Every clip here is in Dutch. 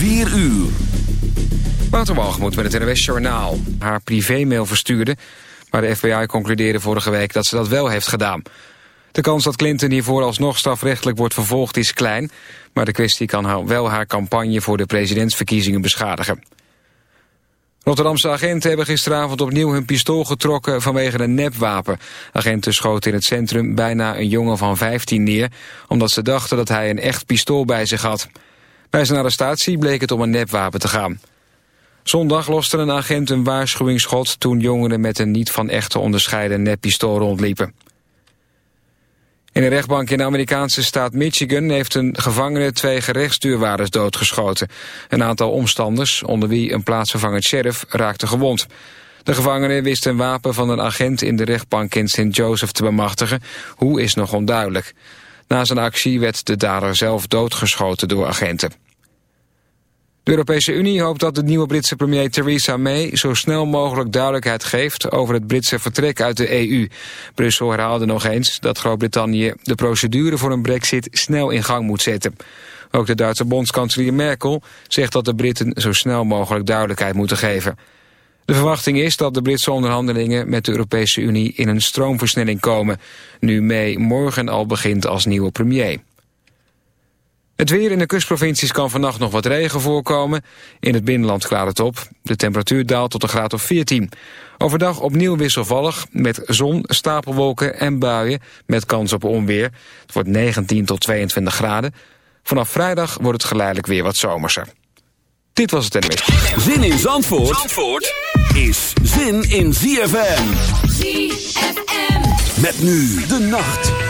4 uur. Waterwalgemoed met het NWS Journaal. Haar privémail verstuurde, maar de FBI concludeerde vorige week dat ze dat wel heeft gedaan. De kans dat Clinton hiervoor alsnog strafrechtelijk wordt vervolgd is klein... maar de kwestie kan wel haar campagne voor de presidentsverkiezingen beschadigen. Rotterdamse agenten hebben gisteravond opnieuw hun pistool getrokken vanwege een nepwapen. Agenten schoten in het centrum bijna een jongen van 15 neer... omdat ze dachten dat hij een echt pistool bij zich had. Bij zijn arrestatie bleek het om een nepwapen te gaan. Zondag loste een agent een waarschuwingsschot... toen jongeren met een niet van echt te onderscheiden neppistool rondliepen. In een rechtbank in de Amerikaanse staat Michigan heeft een gevangene twee gerechtsduurwaarders doodgeschoten. Een aantal omstanders, onder wie een plaatsvervangend sheriff, raakte gewond. De gevangene wist een wapen van een agent in de rechtbank in St. Joseph te bemachtigen. Hoe is nog onduidelijk. Na zijn actie werd de dader zelf doodgeschoten door agenten. De Europese Unie hoopt dat de nieuwe Britse premier Theresa May zo snel mogelijk duidelijkheid geeft over het Britse vertrek uit de EU. Brussel herhaalde nog eens dat Groot-Brittannië de procedure voor een brexit snel in gang moet zetten. Ook de Duitse bondskanselier Merkel zegt dat de Britten zo snel mogelijk duidelijkheid moeten geven. De verwachting is dat de Britse onderhandelingen met de Europese Unie in een stroomversnelling komen, nu May morgen al begint als nieuwe premier. Het weer in de kustprovincies kan vannacht nog wat regen voorkomen. In het binnenland klaart het op. De temperatuur daalt tot een graad of 14. Overdag opnieuw wisselvallig met zon, stapelwolken en buien met kans op onweer. Het wordt 19 tot 22 graden. Vanaf vrijdag wordt het geleidelijk weer wat zomerser. Dit was het NMS. Zin in Zandvoort, Zandvoort is zin in ZFM. ZFM. Met nu de nacht.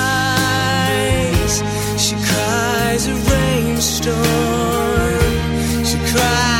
rainstorm. She cries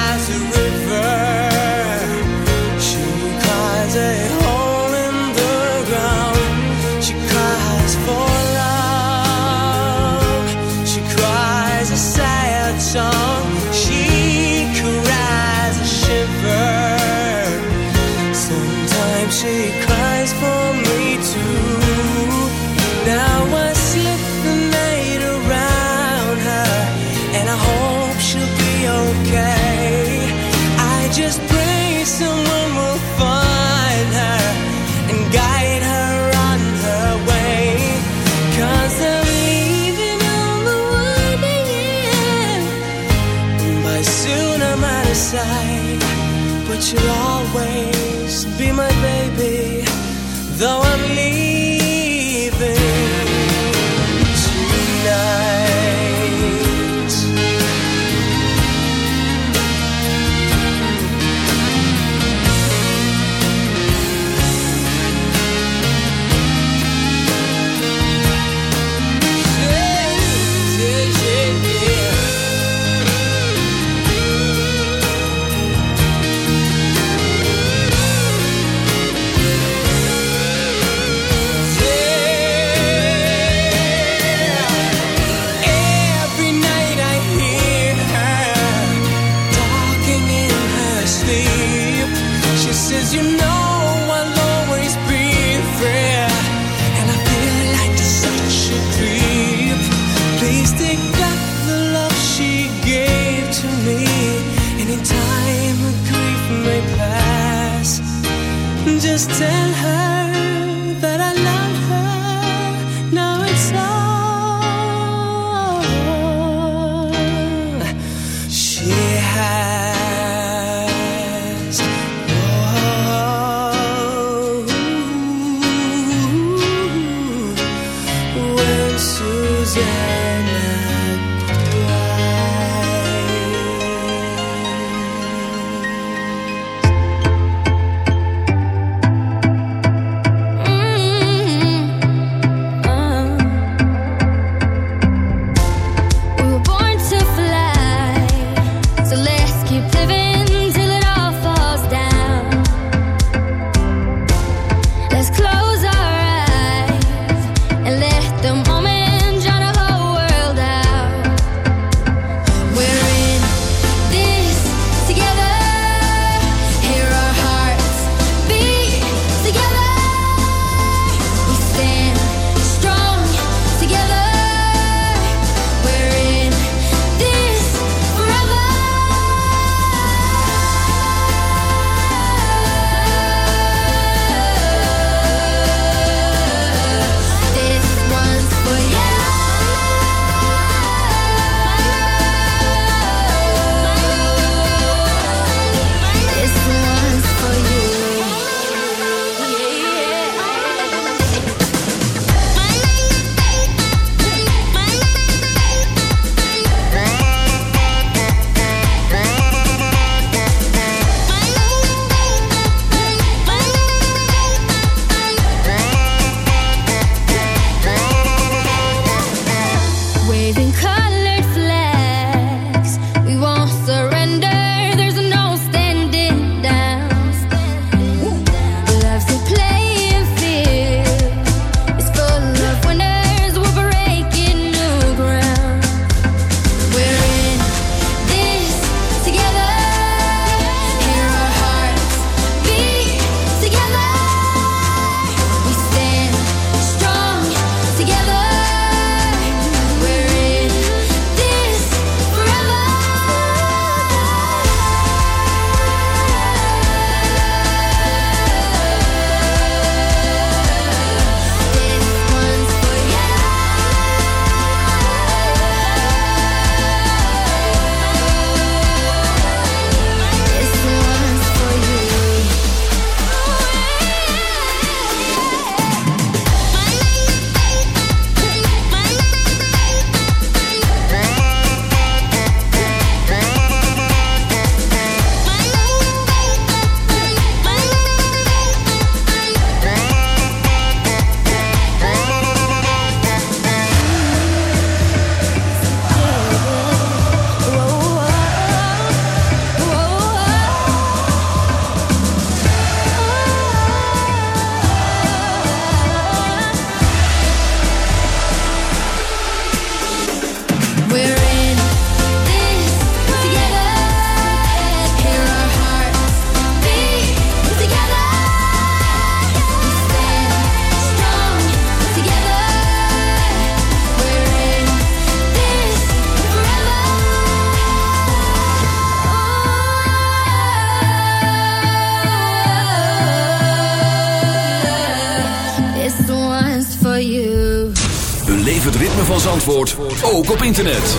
ook op internet.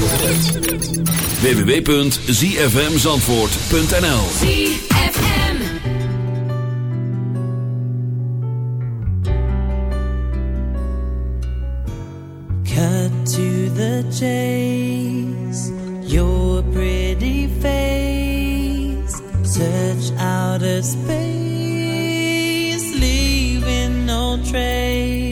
www.zfmzandvoort.nl ZFM Cut to the chase. Your pretty face. Search out of space. Leaving no trace.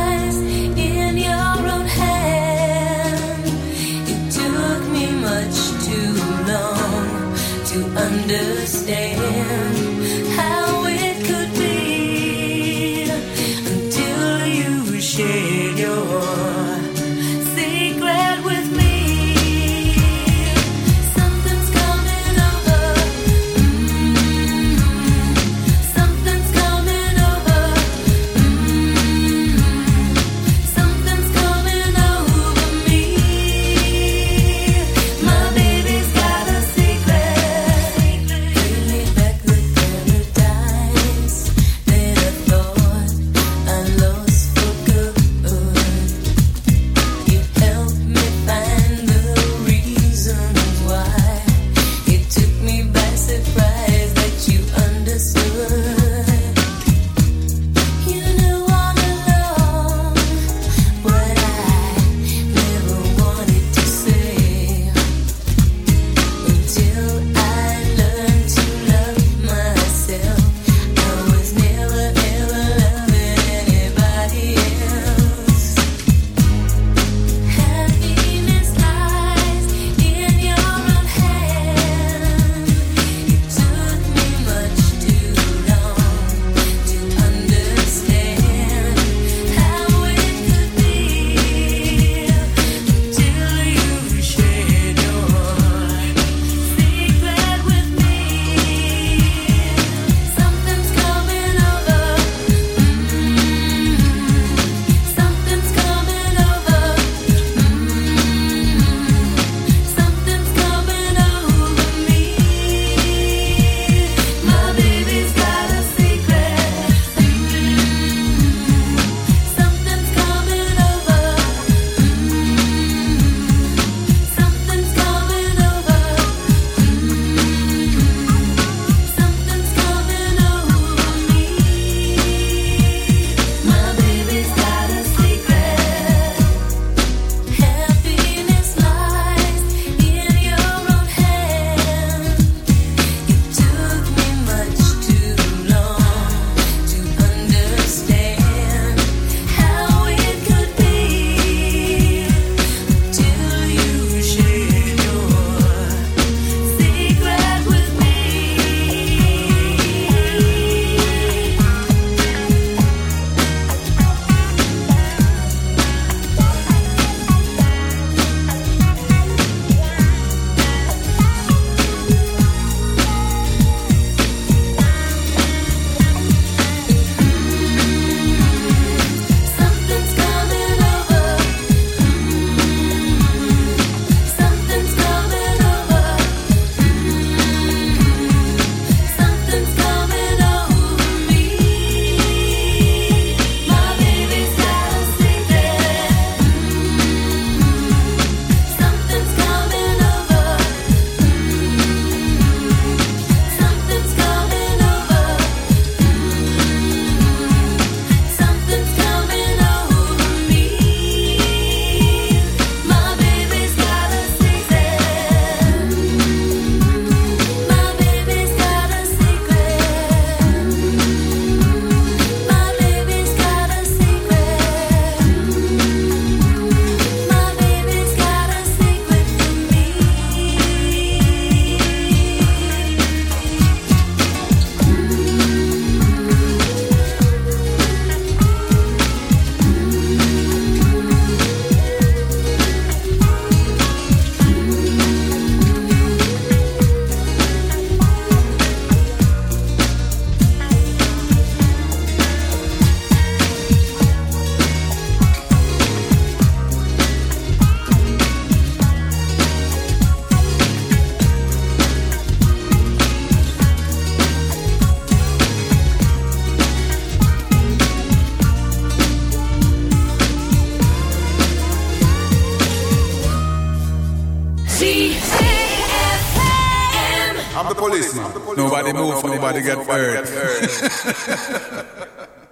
nobody got hurt.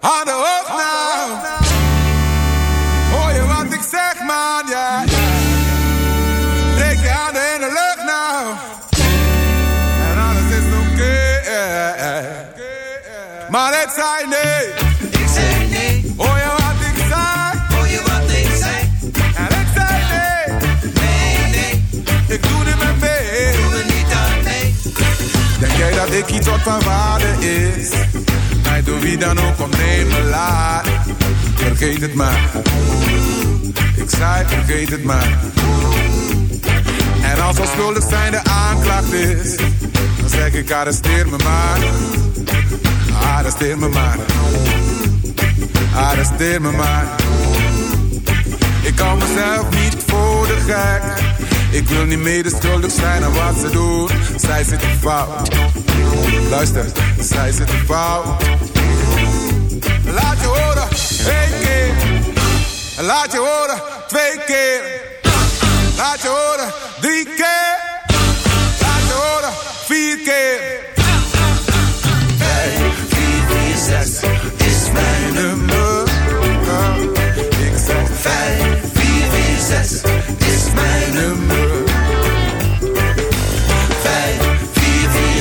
On the earth now. Oh, you want to sex, man, yeah. Take your hand and look now. And all this is okay. Man, it's I iets wat van waarde is? Mij door wie dan ook om me laat. Vergeet het maar. Ik zei vergeet het maar. En als al schuldig zijn de aanklacht is, dan zeg ik arresteer me maar. Arresteer me maar. Arresteer me maar. Ik hou mezelf niet voor de gek. Ik wil niet medeschuldig zijn aan wat ze doen. Zij zitten fout. Luister, zij zitten fout. Laat je horen, één keer. Laat je horen, twee keer. Laat je horen, drie keer. Laat je horen, vier keer. Vijf, vier, vier, zes nummer.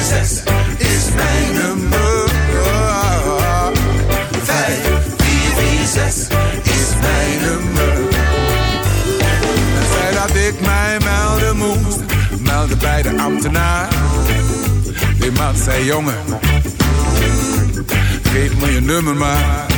Zes is mijn nummer. Vijf, vier, vier, zes is mijn nummer. En zei dat ik mij melden moest, melden bij de ambtenaar. Die man zei jongen, geef me je nummer maar.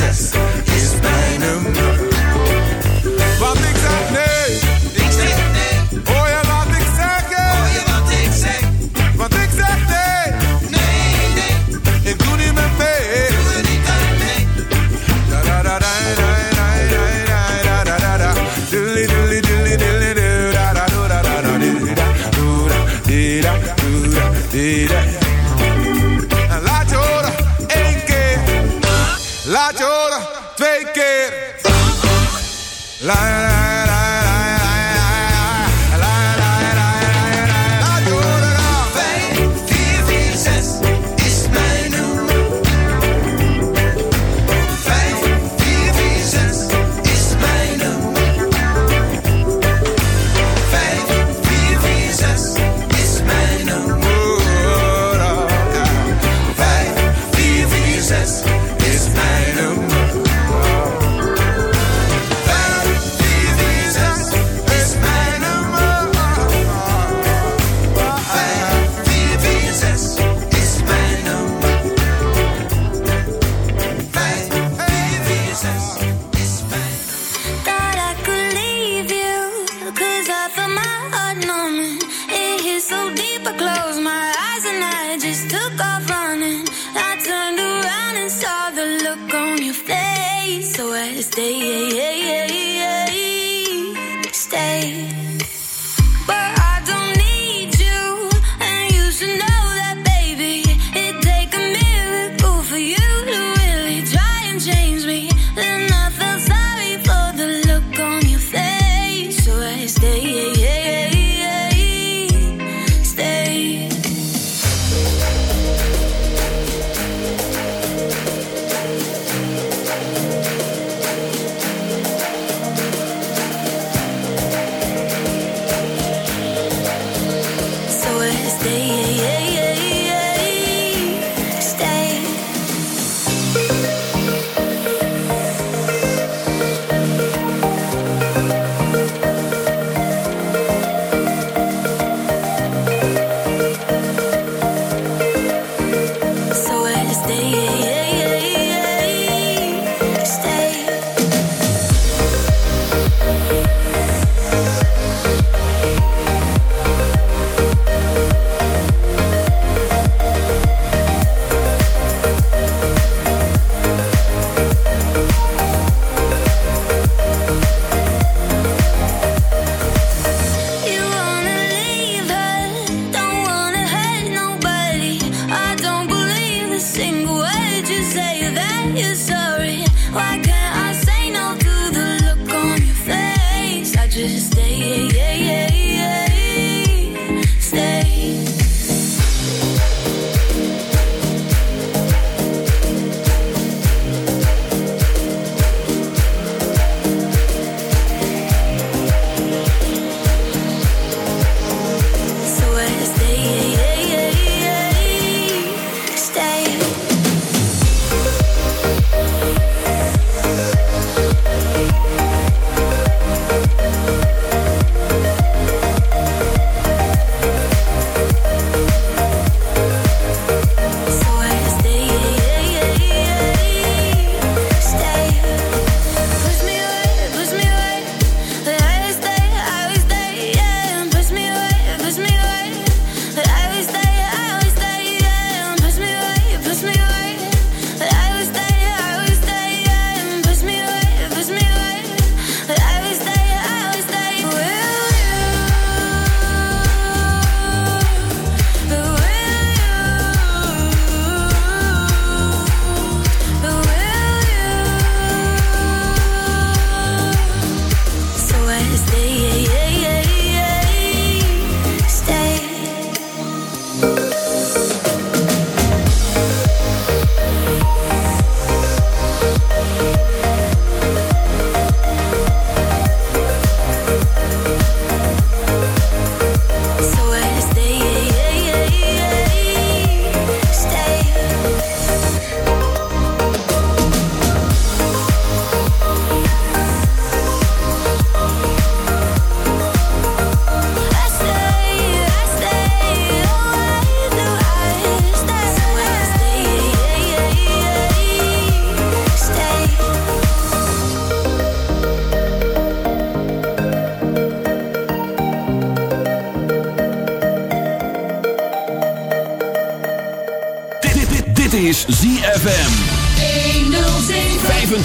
success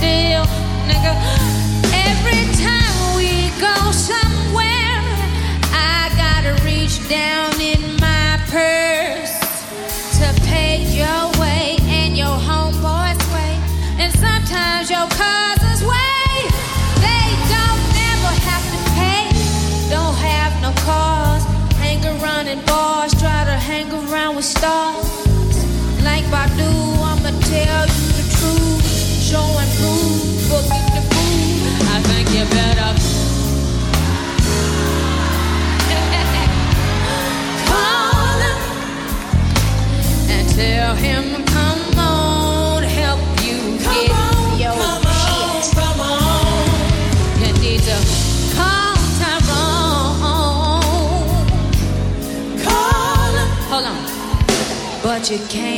deal, nigga. Every time we go somewhere, I gotta reach down in my purse to pay your way and your homeboy's way. And sometimes your cousin's way. They don't never have to pay, don't have no cars. Hang around in bars, try to hang around with stars. Like I'ma tell you. Show and prove, booking the food. I think you better. Call him and tell him come on, help you get your shit. You need to call Tyrone. Call him. Hold on. But you can't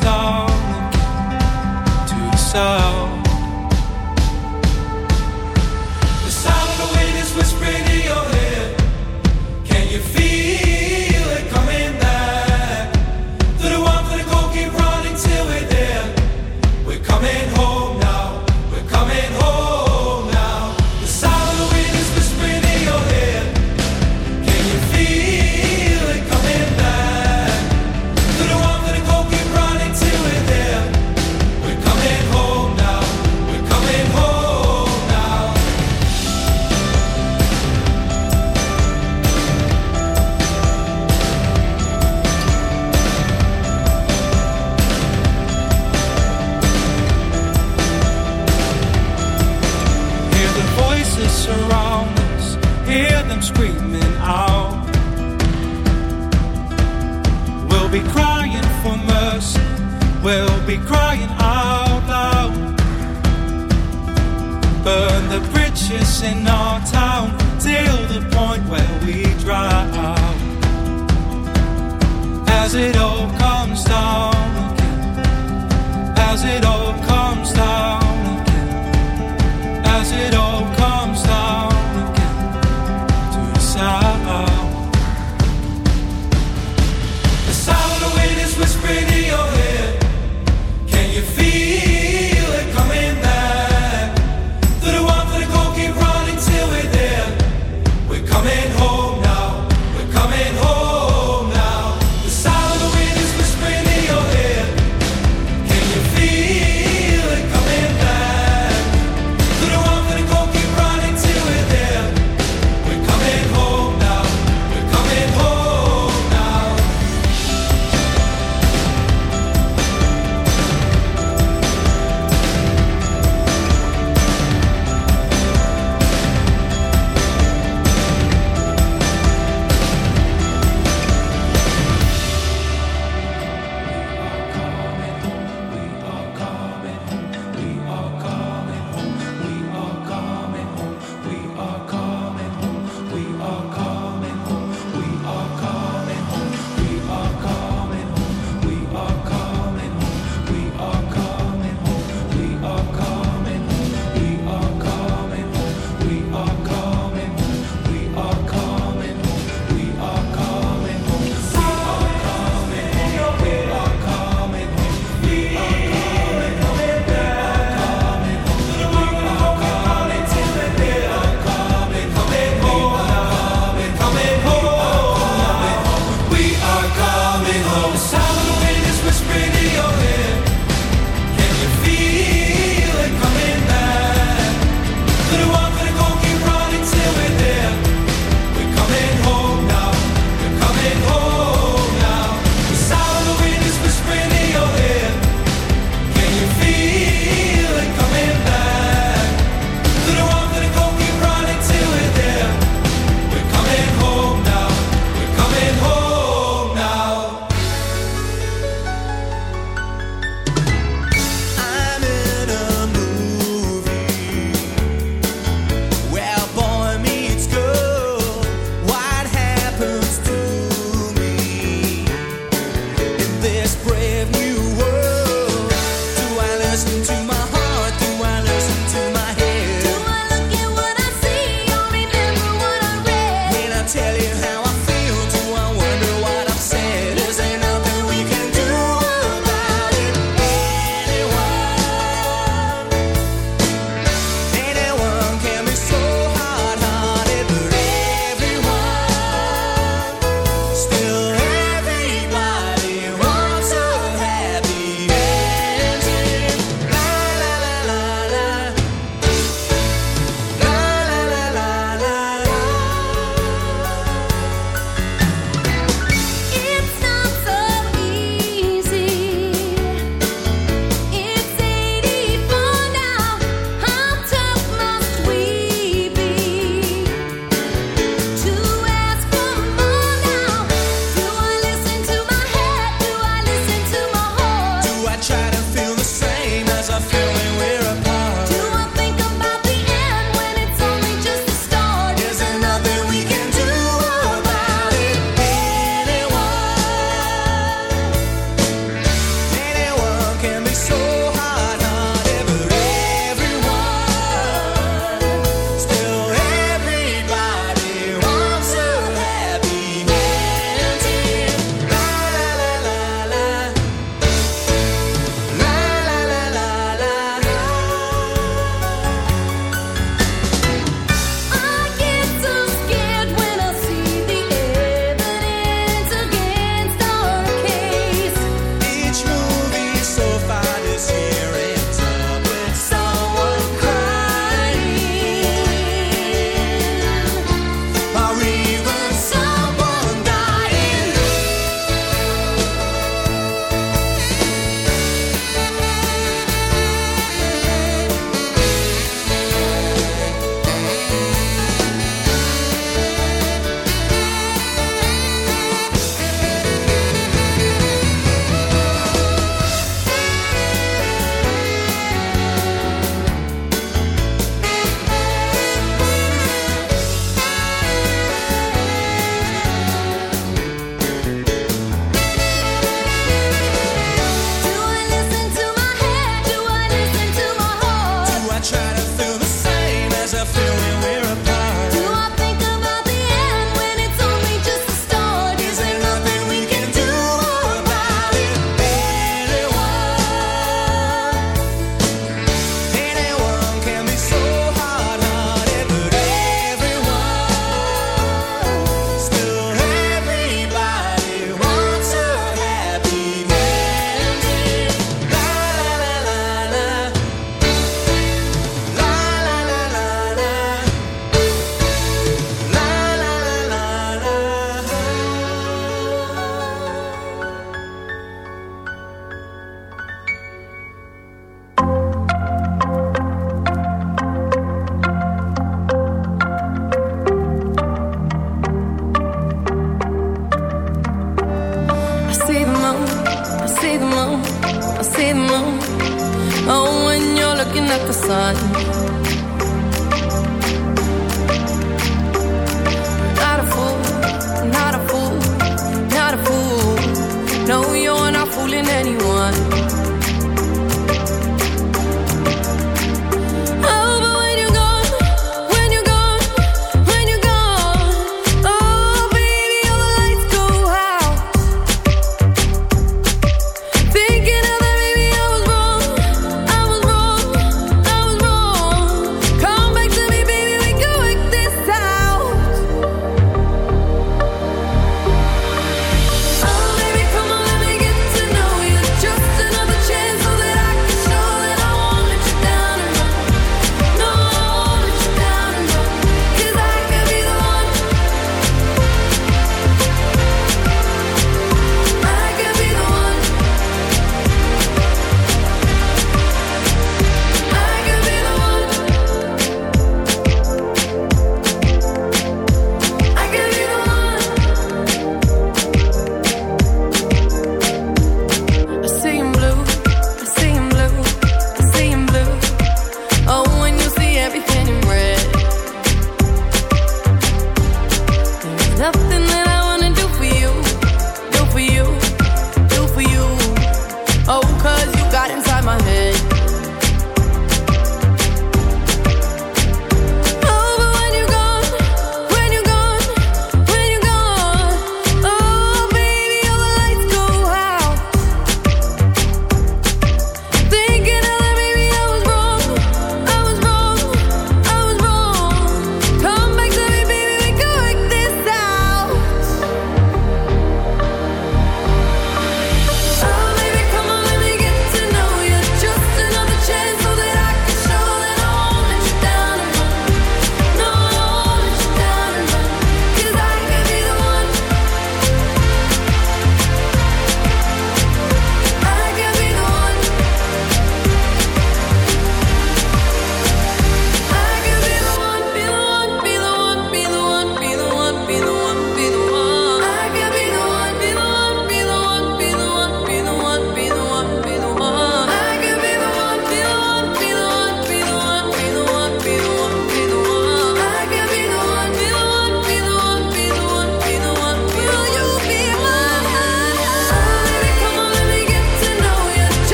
down again to the sound.